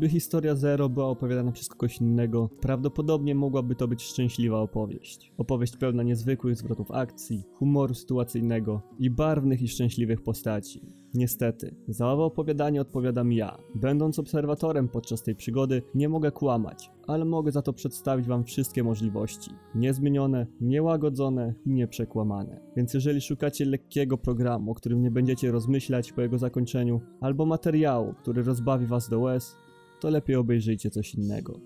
Gdyby historia Zero była opowiadana przez kogoś innego, prawdopodobnie mogłaby to być szczęśliwa opowieść. Opowieść pełna niezwykłych zwrotów akcji, humoru sytuacyjnego i barwnych i szczęśliwych postaci. Niestety, za owe opowiadanie odpowiadam ja. Będąc obserwatorem podczas tej przygody, nie mogę kłamać, ale mogę za to przedstawić wam wszystkie możliwości. Niezmienione, niełagodzone i nieprzekłamane. Więc jeżeli szukacie lekkiego programu, o którym nie będziecie rozmyślać po jego zakończeniu, albo materiału, który rozbawi was do łez, to lepiej obejrzyjcie coś innego.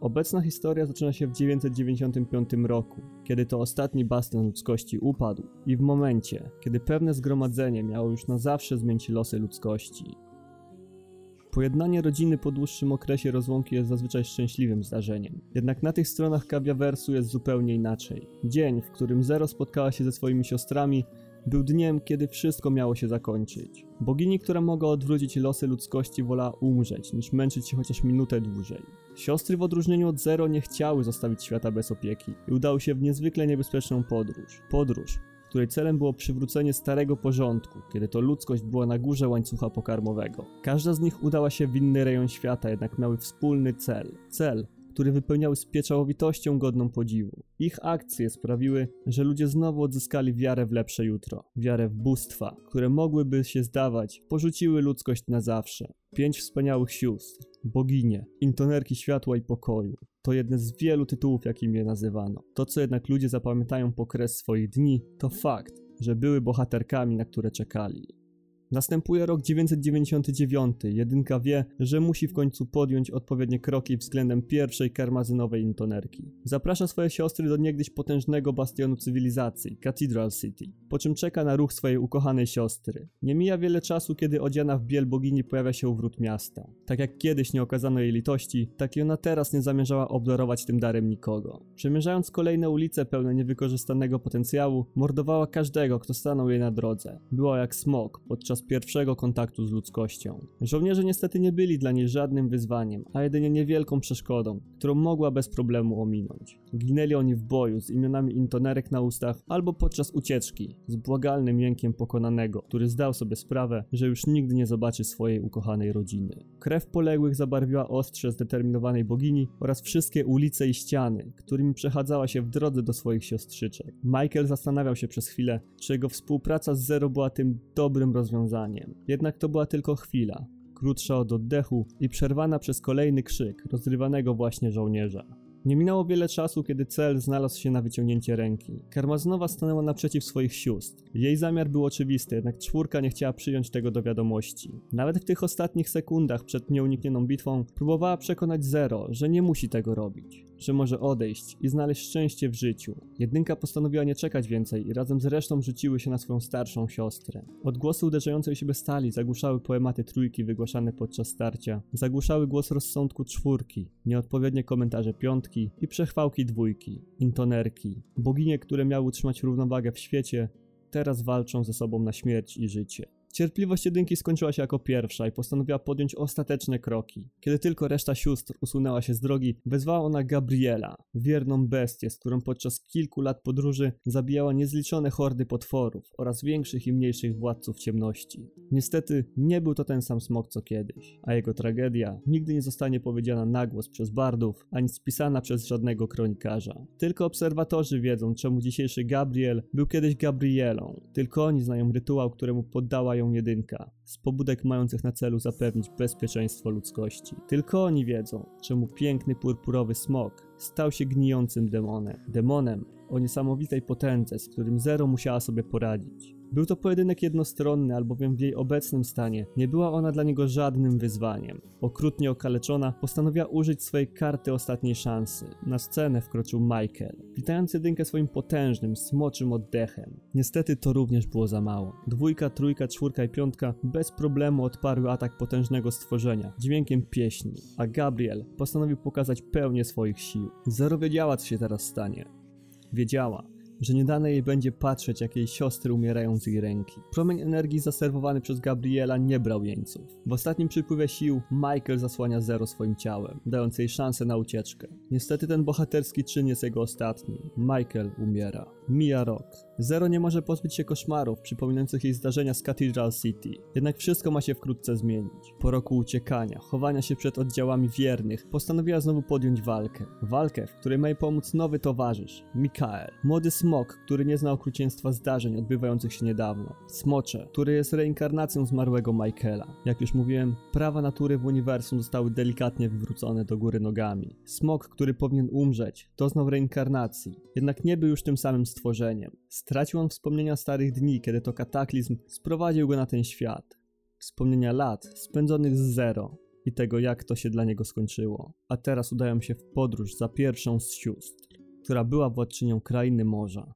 Obecna historia zaczyna się w 995 roku, kiedy to ostatni bastion ludzkości upadł i w momencie, kiedy pewne zgromadzenie miało już na zawsze zmienić losy ludzkości. Pojednanie rodziny po dłuższym okresie rozłąki jest zazwyczaj szczęśliwym zdarzeniem. Jednak na tych stronach kawiawersu jest zupełnie inaczej. Dzień, w którym Zero spotkała się ze swoimi siostrami, był dniem, kiedy wszystko miało się zakończyć. Bogini, która mogła odwrócić losy ludzkości, wolała umrzeć, niż męczyć się chociaż minutę dłużej. Siostry w odróżnieniu od Zero nie chciały zostawić świata bez opieki i udały się w niezwykle niebezpieczną podróż. Podróż, której celem było przywrócenie starego porządku, kiedy to ludzkość była na górze łańcucha pokarmowego. Każda z nich udała się w inny rejon świata, jednak miały wspólny cel. Cel, który wypełniały z pieczołowitością godną podziwu. Ich akcje sprawiły, że ludzie znowu odzyskali wiarę w lepsze jutro, wiarę w bóstwa, które mogłyby się zdawać, porzuciły ludzkość na zawsze. Pięć wspaniałych sióstr, boginie, intonerki światła i pokoju. To jedne z wielu tytułów, jakim je nazywano. To, co jednak ludzie zapamiętają po kres swoich dni, to fakt, że były bohaterkami, na które czekali. Następuje rok 999. Jedynka wie, że musi w końcu podjąć odpowiednie kroki względem pierwszej karmazynowej intonerki. Zaprasza swoje siostry do niegdyś potężnego bastionu cywilizacji, Cathedral City, po czym czeka na ruch swojej ukochanej siostry. Nie mija wiele czasu, kiedy odziana w biel bogini pojawia się u wrót miasta. Tak jak kiedyś nie okazano jej litości, tak i ona teraz nie zamierzała obdarować tym darem nikogo. Przemierzając kolejne ulice pełne niewykorzystanego potencjału, mordowała każdego, kto stanął jej na drodze. Była jak smok podczas pierwszego kontaktu z ludzkością. Żołnierze niestety nie byli dla niej żadnym wyzwaniem, a jedynie niewielką przeszkodą, którą mogła bez problemu ominąć. Ginęli oni w boju z imionami intonerek na ustach albo podczas ucieczki z błagalnym jękiem pokonanego, który zdał sobie sprawę, że już nigdy nie zobaczy swojej ukochanej rodziny. Krew poległych zabarwiła ostrze zdeterminowanej bogini oraz wszystkie ulice i ściany, którymi przechadzała się w drodze do swoich siostrzyczek. Michael zastanawiał się przez chwilę, czy jego współpraca z Zero była tym dobrym rozwiązaniem jednak to była tylko chwila, krótsza od oddechu i przerwana przez kolejny krzyk rozrywanego właśnie żołnierza. Nie minęło wiele czasu, kiedy cel znalazł się na wyciągnięcie ręki. Karmazynowa stanęła naprzeciw swoich sióstr. Jej zamiar był oczywisty, jednak czwórka nie chciała przyjąć tego do wiadomości. Nawet w tych ostatnich sekundach przed nieuniknioną bitwą próbowała przekonać Zero, że nie musi tego robić że może odejść i znaleźć szczęście w życiu. Jedynka postanowiła nie czekać więcej i razem z resztą rzuciły się na swoją starszą siostrę. Odgłosy uderzającej siebie stali zagłuszały poematy trójki wygłaszane podczas starcia, zagłuszały głos rozsądku czwórki, nieodpowiednie komentarze piątki i przechwałki dwójki, intonerki. Boginie, które miały utrzymać równowagę w świecie, teraz walczą ze sobą na śmierć i życie. Cierpliwość jedynki skończyła się jako pierwsza i postanowiła podjąć ostateczne kroki. Kiedy tylko reszta sióstr usunęła się z drogi, wezwała ona Gabriela, wierną bestię, z którą podczas kilku lat podróży zabijała niezliczone hordy potworów oraz większych i mniejszych władców ciemności. Niestety nie był to ten sam smok co kiedyś, a jego tragedia nigdy nie zostanie powiedziana na głos przez bardów, ani spisana przez żadnego kronikarza. Tylko obserwatorzy wiedzą, czemu dzisiejszy Gabriel był kiedyś Gabrielą. Tylko oni znają rytuał, któremu poddała ją jedynka, z pobudek mających na celu zapewnić bezpieczeństwo ludzkości. Tylko oni wiedzą, czemu piękny purpurowy smok stał się gnijącym demonem. Demonem o niesamowitej potędze, z którym Zero musiała sobie poradzić. Był to pojedynek jednostronny, albowiem w jej obecnym stanie nie była ona dla niego żadnym wyzwaniem. Okrutnie okaleczona, postanowiła użyć swojej karty ostatniej szansy. Na scenę wkroczył Michael, witając jedynkę swoim potężnym, smoczym oddechem. Niestety to również było za mało. Dwójka, trójka, czwórka i piątka bez problemu odparły atak potężnego stworzenia, dźwiękiem pieśni, a Gabriel postanowił pokazać pełnię swoich sił. Zero wiedziała, co się teraz stanie. Wiedziała, że nie dane jej będzie patrzeć, jak jej siostry umierają z jej ręki. Promień energii zaserwowany przez Gabriela nie brał jeńców. W ostatnim przypływie sił Michael zasłania Zero swoim ciałem, dając jej szansę na ucieczkę. Niestety ten bohaterski czyn jest jego ostatni. Michael umiera. Mija rok. Zero nie może pozbyć się koszmarów przypominających jej zdarzenia z Cathedral City. Jednak wszystko ma się wkrótce zmienić. Po roku uciekania, chowania się przed oddziałami wiernych, postanowiła znowu podjąć walkę. Walkę, w której ma jej pomóc nowy towarzysz, Mikael. Młody smok, który nie zna okrucieństwa zdarzeń odbywających się niedawno. Smocze, który jest reinkarnacją zmarłego Michaela. Jak już mówiłem, prawa natury w uniwersum zostały delikatnie wywrócone do góry nogami. Smok, który powinien umrzeć, doznał reinkarnacji, jednak nie był już tym samym stworzeniem. Stracił on wspomnienia starych dni, kiedy to kataklizm sprowadził go na ten świat. Wspomnienia lat spędzonych z zero i tego, jak to się dla niego skończyło. A teraz udają się w podróż za pierwszą z sióstr, która była władczynią krainy morza.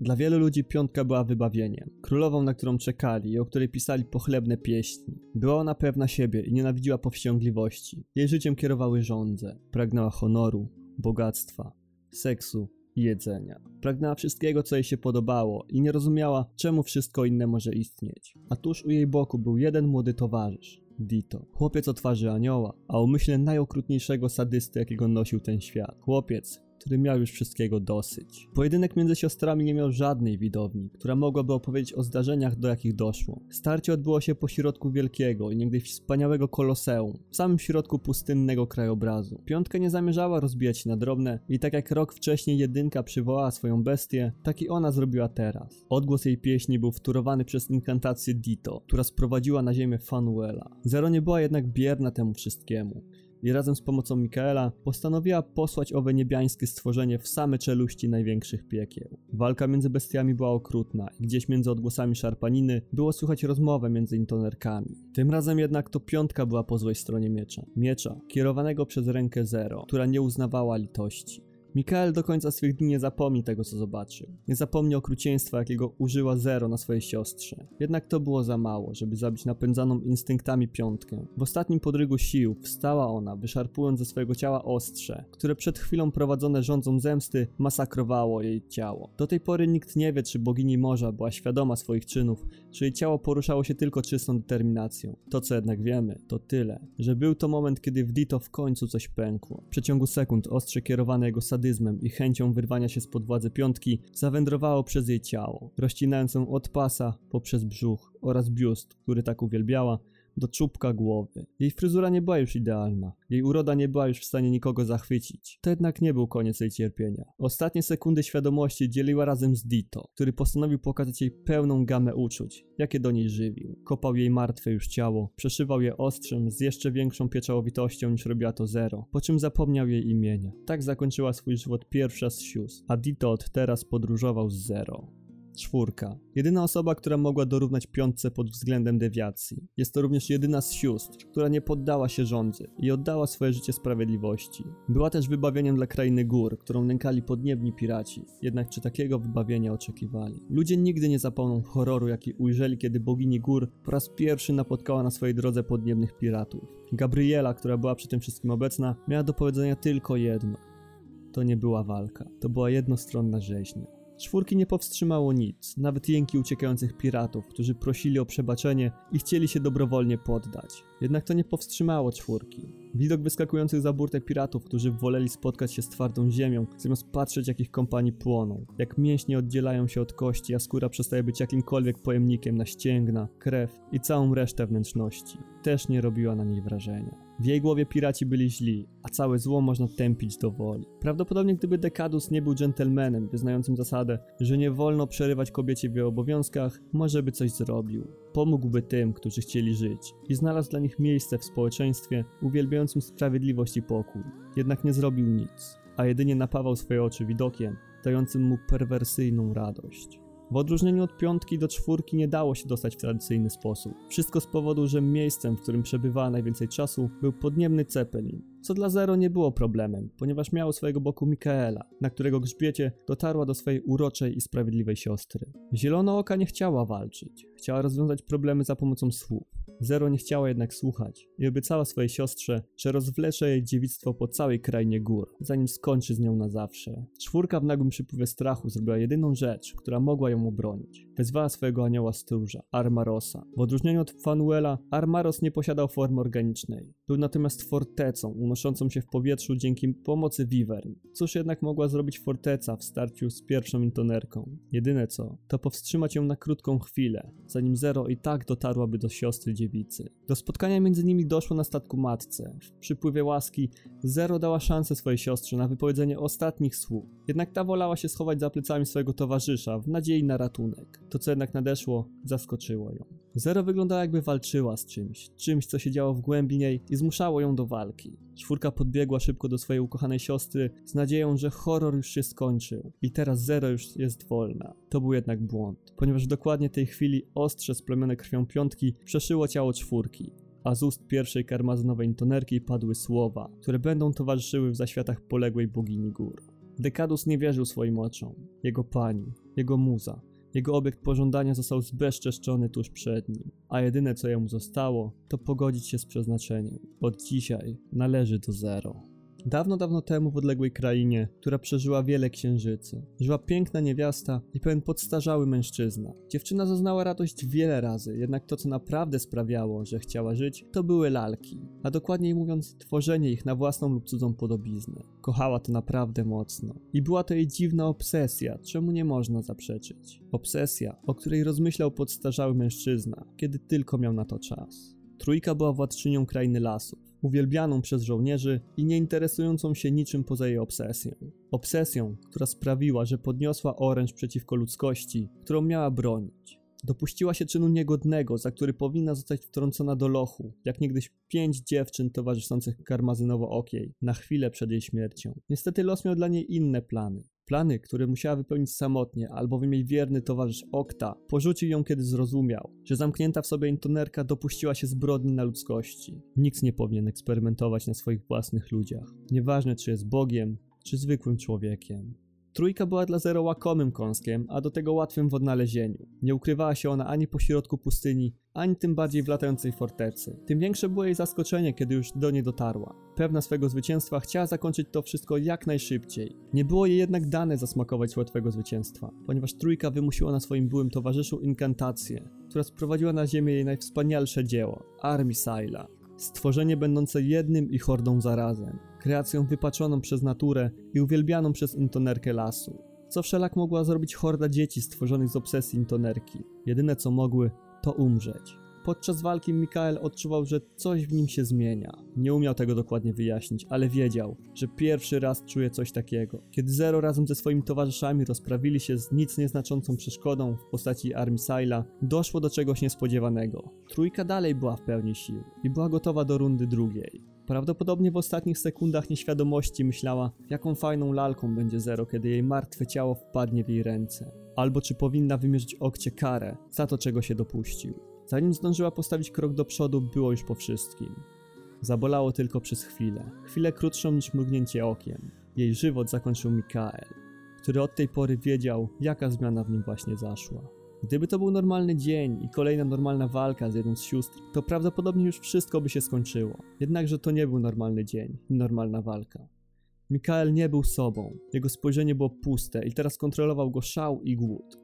Dla wielu ludzi piątka była wybawieniem, królową, na którą czekali i o której pisali pochlebne pieśni. Była ona pewna siebie i nienawidziła powściągliwości. Jej życiem kierowały żądze. Pragnęła honoru, bogactwa, seksu jedzenia. Pragnęła wszystkiego, co jej się podobało i nie rozumiała, czemu wszystko inne może istnieć. A tuż u jej boku był jeden młody towarzysz. Dito. Chłopiec o twarzy anioła, a umyśle najokrutniejszego sadysty, jakiego nosił ten świat. Chłopiec, który miał już wszystkiego dosyć. Pojedynek między siostrami nie miał żadnej widowni, która mogłaby opowiedzieć o zdarzeniach, do jakich doszło. Starcie odbyło się po środku wielkiego i niegdyś wspaniałego koloseum, w samym środku pustynnego krajobrazu. Piątka nie zamierzała rozbijać się na drobne i tak jak rok wcześniej jedynka przywołała swoją bestię, tak i ona zrobiła teraz. Odgłos jej pieśni był wtórowany przez inkantację Dito, która sprowadziła na ziemię Fanuela. Zero nie była jednak bierna temu wszystkiemu i razem z pomocą Mikaela postanowiła posłać owe niebiańskie stworzenie w same czeluści największych piekieł. Walka między bestiami była okrutna i gdzieś między odgłosami szarpaniny było słychać rozmowę między intonerkami. Tym razem jednak to piątka była po złej stronie miecza. Miecza, kierowanego przez rękę Zero, która nie uznawała litości. Mikael do końca swych dni nie zapomni tego, co zobaczył. Nie zapomni okrucieństwa, jakiego użyła Zero na swojej siostrze. Jednak to było za mało, żeby zabić napędzaną instynktami piątkę. W ostatnim podrygu sił wstała ona, wyszarpując ze swojego ciała ostrze, które przed chwilą prowadzone rządzą zemsty masakrowało jej ciało. Do tej pory nikt nie wie, czy bogini morza była świadoma swoich czynów, czy jej ciało poruszało się tylko czystą determinacją. To, co jednak wiemy, to tyle, że był to moment, kiedy w Dito w końcu coś pękło. W przeciągu sekund ostrze kierowane jego sadyzmem sadyzmem i chęcią wyrwania się spod władzy piątki zawędrowało przez jej ciało, rozcinając ją od pasa poprzez brzuch oraz biust, który tak uwielbiała, do czubka głowy. Jej fryzura nie była już idealna, jej uroda nie była już w stanie nikogo zachwycić. To jednak nie był koniec jej cierpienia. Ostatnie sekundy świadomości dzieliła razem z Dito, który postanowił pokazać jej pełną gamę uczuć, jakie do niej żywił. Kopał jej martwe już ciało, przeszywał je ostrzem z jeszcze większą pieczołowitością niż robiła to Zero, po czym zapomniał jej imienia. Tak zakończyła swój żywot pierwsza z sióstr, a Dito od teraz podróżował z Zero. Czwórka. Jedyna osoba, która mogła dorównać piątce pod względem dewiacji. Jest to również jedyna z sióstr, która nie poddała się rządzy i oddała swoje życie sprawiedliwości. Była też wybawieniem dla krainy gór, którą nękali podniebni piraci. Jednak czy takiego wybawienia oczekiwali? Ludzie nigdy nie zapomną horroru, jaki ujrzeli, kiedy bogini gór po raz pierwszy napotkała na swojej drodze podniebnych piratów. Gabriela, która była przy tym wszystkim obecna, miała do powiedzenia tylko jedno. To nie była walka, to była jednostronna rzeźnia. Czwórki nie powstrzymało nic, nawet jęki uciekających piratów, którzy prosili o przebaczenie i chcieli się dobrowolnie poddać. Jednak to nie powstrzymało czwórki. Widok wyskakujących za burtę piratów, którzy woleli spotkać się z twardą ziemią, zamiast patrzeć jak ich kompanii płoną. Jak mięśnie oddzielają się od kości, a skóra przestaje być jakimkolwiek pojemnikiem na ścięgna, krew i całą resztę wnętrzności. Też nie robiła na niej wrażenia. W jej głowie piraci byli źli, a całe zło można tępić do woli. Prawdopodobnie gdyby Dekadus nie był dżentelmenem, wyznającym zasadę, że nie wolno przerywać kobiecie w jej obowiązkach, może by coś zrobił. Pomógłby tym, którzy chcieli żyć i znalazł dla nich miejsce w społeczeństwie uwielbiającym sprawiedliwość i pokój. Jednak nie zrobił nic, a jedynie napawał swoje oczy widokiem, dającym mu perwersyjną radość. W odróżnieniu od piątki do czwórki nie dało się dostać w tradycyjny sposób. Wszystko z powodu, że miejscem, w którym przebywała najwięcej czasu, był podniebny Cepelin, co dla Zero nie było problemem, ponieważ miało swojego boku Mikaela, na którego grzbiecie dotarła do swojej uroczej i sprawiedliwej siostry. Zielono oka nie chciała walczyć, chciała rozwiązać problemy za pomocą słów. Zero nie chciała jednak słuchać i obiecała swojej siostrze, że rozwlecze jej dziewictwo po całej krainie gór, zanim skończy z nią na zawsze. Czwórka w nagłym przypływie strachu zrobiła jedyną rzecz, która mogła ją obronić. Wezwała swojego anioła stróża, Armarosa. W odróżnieniu od Fanuela, Armaros nie posiadał formy organicznej. Był natomiast fortecą, unoszącą się w powietrzu dzięki pomocy Vivern. Cóż jednak mogła zrobić Forteca w starciu z pierwszą intonerką? Jedyne co, to powstrzymać ją na krótką chwilę, zanim Zero i tak dotarłaby do siostry dziewicy. Do spotkania między nimi doszło na statku matce. W przypływie łaski Zero dała szansę swojej siostrze na wypowiedzenie ostatnich słów. Jednak ta wolała się schować za plecami swojego towarzysza w nadziei na ratunek. To co jednak nadeszło, zaskoczyło ją. Zero wyglądała jakby walczyła z czymś, czymś co się działo w głębi niej i zmuszało ją do walki. Czwórka podbiegła szybko do swojej ukochanej siostry z nadzieją, że horror już się skończył i teraz Zero już jest wolna. To był jednak błąd, ponieważ dokładnie tej chwili ostrze splemione krwią piątki przeszyło ciało czwórki a z ust pierwszej karmazynowej intonerki padły słowa, które będą towarzyszyły w zaświatach poległej bogini gór. Dekadus nie wierzył swoim oczom. Jego pani, jego muza, jego obiekt pożądania został zbezczeszczony tuż przed nim, a jedyne co jemu zostało, to pogodzić się z przeznaczeniem. Od dzisiaj należy do zero. Dawno, dawno temu w odległej krainie, która przeżyła wiele księżycy, żyła piękna niewiasta i pewien podstarzały mężczyzna. Dziewczyna zaznała radość wiele razy, jednak to, co naprawdę sprawiało, że chciała żyć, to były lalki, a dokładniej mówiąc, tworzenie ich na własną lub cudzą podobiznę. Kochała to naprawdę mocno. I była to jej dziwna obsesja, czemu nie można zaprzeczyć. Obsesja, o której rozmyślał podstarzały mężczyzna, kiedy tylko miał na to czas. Trójka była władczynią krainy lasów uwielbianą przez żołnierzy i nie interesującą się niczym poza jej obsesją. Obsesją, która sprawiła, że podniosła oręż przeciwko ludzkości, którą miała bronić. Dopuściła się czynu niegodnego, za który powinna zostać wtrącona do lochu, jak niegdyś pięć dziewczyn towarzyszących karmazynowo-okiej, na chwilę przed jej śmiercią. Niestety los miał dla niej inne plany. Plany, które musiała wypełnić samotnie, albowiem jej wierny towarzysz Okta porzucił ją, kiedy zrozumiał, że zamknięta w sobie intonerka dopuściła się zbrodni na ludzkości. Nikt nie powinien eksperymentować na swoich własnych ludziach. Nieważne, czy jest Bogiem, czy zwykłym człowiekiem. Trójka była dla Zero łakomym kąskiem, a do tego łatwym w odnalezieniu. Nie ukrywała się ona ani po środku pustyni, ani tym bardziej w latającej fortecy. Tym większe było jej zaskoczenie, kiedy już do niej dotarła. Pewna swego zwycięstwa chciała zakończyć to wszystko jak najszybciej. Nie było jej jednak dane zasmakować łatwego zwycięstwa, ponieważ trójka wymusiła na swoim byłym towarzyszu inkantację, która sprowadziła na ziemię jej najwspanialsze dzieło Armisaila. Stworzenie będące jednym i hordą zarazem, kreacją wypaczoną przez naturę i uwielbianą przez intonerkę lasu. Co wszelak mogła zrobić horda dzieci stworzonych z obsesji intonerki. Jedyne co mogły, to umrzeć. Podczas walki Mikael odczuwał, że coś w nim się zmienia. Nie umiał tego dokładnie wyjaśnić, ale wiedział, że pierwszy raz czuje coś takiego. Kiedy Zero razem ze swoimi towarzyszami rozprawili się z nic nieznaczącą przeszkodą w postaci Armisaila, doszło do czegoś niespodziewanego. Trójka dalej była w pełni sił i była gotowa do rundy drugiej. Prawdopodobnie w ostatnich sekundach nieświadomości myślała, jaką fajną lalką będzie Zero, kiedy jej martwe ciało wpadnie w jej ręce. Albo czy powinna wymierzyć Okcie karę za to, czego się dopuścił. Zanim zdążyła postawić krok do przodu, było już po wszystkim. Zabolało tylko przez chwilę. Chwilę krótszą niż mrugnięcie okiem. Jej żywot zakończył Mikael, który od tej pory wiedział, jaka zmiana w nim właśnie zaszła. Gdyby to był normalny dzień i kolejna normalna walka z jedną z sióstr, to prawdopodobnie już wszystko by się skończyło. Jednakże to nie był normalny dzień i normalna walka. Mikael nie był sobą, jego spojrzenie było puste i teraz kontrolował go szał i głód.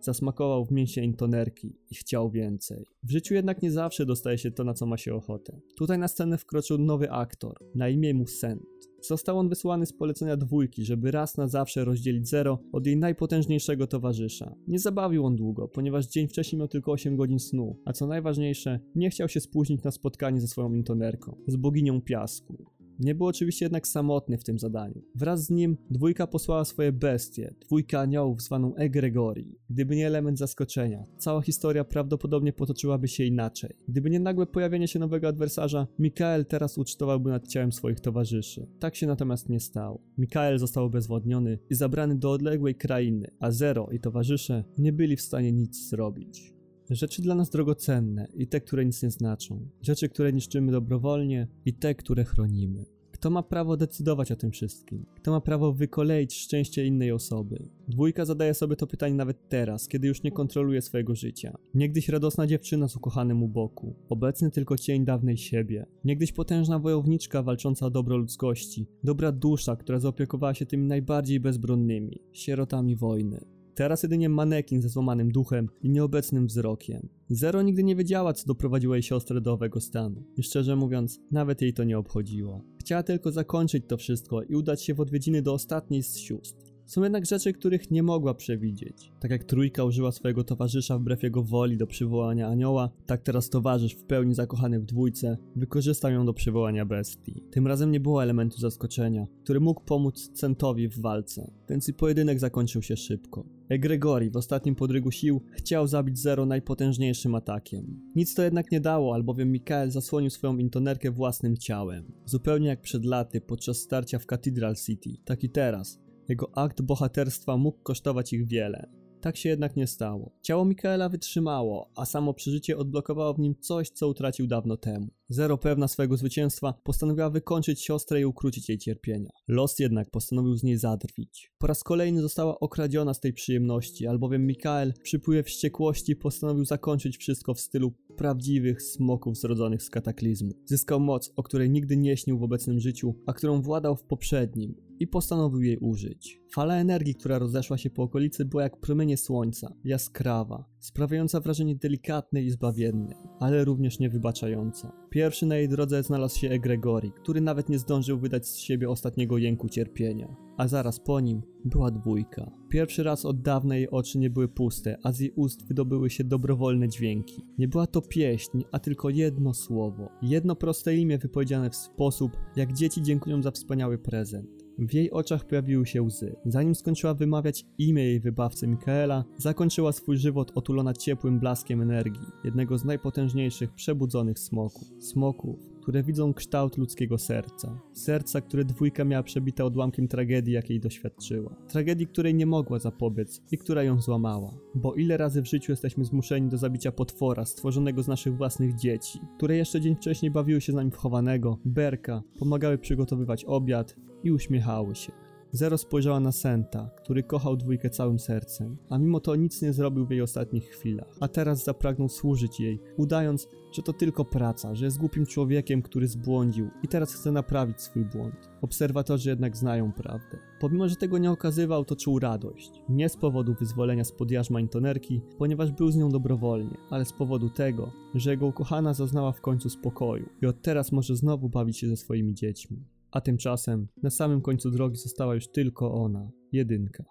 Zasmakował w mięsie intonerki i chciał więcej. W życiu jednak nie zawsze dostaje się to, na co ma się ochotę. Tutaj na scenę wkroczył nowy aktor, na imię mu Sent. Został on wysłany z polecenia dwójki, żeby raz na zawsze rozdzielić Zero od jej najpotężniejszego towarzysza. Nie zabawił on długo, ponieważ dzień wcześniej miał tylko 8 godzin snu, a co najważniejsze, nie chciał się spóźnić na spotkanie ze swoją intonerką, z boginią piasku. Nie był oczywiście jednak samotny w tym zadaniu. Wraz z nim dwójka posłała swoje bestie, dwójka aniołów zwaną Egregorii. Gdyby nie element zaskoczenia, cała historia prawdopodobnie potoczyłaby się inaczej. Gdyby nie nagłe pojawienie się nowego adwersarza, Mikael teraz ucztowałby nad ciałem swoich towarzyszy. Tak się natomiast nie stało. Mikael został obezwładniony i zabrany do odległej krainy, a Zero i towarzysze nie byli w stanie nic zrobić. Rzeczy dla nas drogocenne i te, które nic nie znaczą. Rzeczy, które niszczymy dobrowolnie i te, które chronimy. Kto ma prawo decydować o tym wszystkim? Kto ma prawo wykoleić szczęście innej osoby? Dwójka zadaje sobie to pytanie nawet teraz, kiedy już nie kontroluje swojego życia. Niegdyś radosna dziewczyna z ukochanym u boku, obecny tylko cień dawnej siebie. Niegdyś potężna wojowniczka walcząca o dobro ludzkości, dobra dusza, która zaopiekowała się tymi najbardziej bezbronnymi, sierotami wojny. Teraz jedynie manekin ze złamanym duchem i nieobecnym wzrokiem. Zero nigdy nie wiedziała, co doprowadziło jej siostrę do owego stanu. I szczerze mówiąc, nawet jej to nie obchodziło. Chciała tylko zakończyć to wszystko i udać się w odwiedziny do ostatniej z sióstr. Są jednak rzeczy, których nie mogła przewidzieć. Tak jak trójka użyła swojego towarzysza wbrew jego woli do przywołania anioła, tak teraz towarzysz w pełni zakochany w dwójce wykorzystał ją do przywołania bestii. Tym razem nie było elementu zaskoczenia, który mógł pomóc Centowi w walce, więc i pojedynek zakończył się szybko. Egregori w ostatnim podrygu sił chciał zabić Zero najpotężniejszym atakiem. Nic to jednak nie dało, albowiem Mikael zasłonił swoją intonerkę własnym ciałem. Zupełnie jak przed laty podczas starcia w Cathedral City, tak i teraz. Jego akt bohaterstwa mógł kosztować ich wiele. Tak się jednak nie stało. Ciało Mikaela wytrzymało, a samo przeżycie odblokowało w nim coś, co utracił dawno temu. Zero pewna swojego zwycięstwa postanowiła wykończyć siostrę i ukrócić jej cierpienia. Los jednak postanowił z niej zadrwić. Po raz kolejny została okradziona z tej przyjemności, albowiem Mikael w przypływie wściekłości postanowił zakończyć wszystko w stylu prawdziwych smoków zrodzonych z kataklizmu. Zyskał moc, o której nigdy nie śnił w obecnym życiu, a którą władał w poprzednim i postanowił jej użyć. Fala energii, która rozeszła się po okolicy, była jak promienie słońca, jaskrawa, sprawiająca wrażenie delikatnej i zbawiennej, ale również niewybaczająca. Pierwszy na jej drodze znalazł się Egregori, który nawet nie zdążył wydać z siebie ostatniego jęku cierpienia. A zaraz po nim była dwójka. Pierwszy raz od dawna jej oczy nie były puste, a z jej ust wydobyły się dobrowolne dźwięki. Nie była to pieśń, a tylko jedno słowo. Jedno proste imię wypowiedziane w sposób, jak dzieci dziękują za wspaniały prezent. W jej oczach pojawiły się łzy. Zanim skończyła wymawiać imię jej wybawcy Mikaela, zakończyła swój żywot otulona ciepłym blaskiem energii, jednego z najpotężniejszych przebudzonych smoków. Smoków, które widzą kształt ludzkiego serca. Serca, które dwójka miała przebite odłamkiem tragedii, jakiej doświadczyła. Tragedii, której nie mogła zapobiec i która ją złamała. Bo ile razy w życiu jesteśmy zmuszeni do zabicia potwora stworzonego z naszych własnych dzieci, które jeszcze dzień wcześniej bawiły się z nami w chowanego, berka, pomagały przygotowywać obiad i uśmiechały się. Zero spojrzała na Senta, który kochał dwójkę całym sercem, a mimo to nic nie zrobił w jej ostatnich chwilach. A teraz zapragnął służyć jej, udając, że to tylko praca, że jest głupim człowiekiem, który zbłądził i teraz chce naprawić swój błąd. Obserwatorzy jednak znają prawdę. Pomimo, że tego nie okazywał, to czuł radość. Nie z powodu wyzwolenia spod jarzma intonerki, ponieważ był z nią dobrowolnie, ale z powodu tego, że jego ukochana zaznała w końcu spokoju i od teraz może znowu bawić się ze swoimi dziećmi. A tymczasem na samym końcu drogi została już tylko ona, jedynka.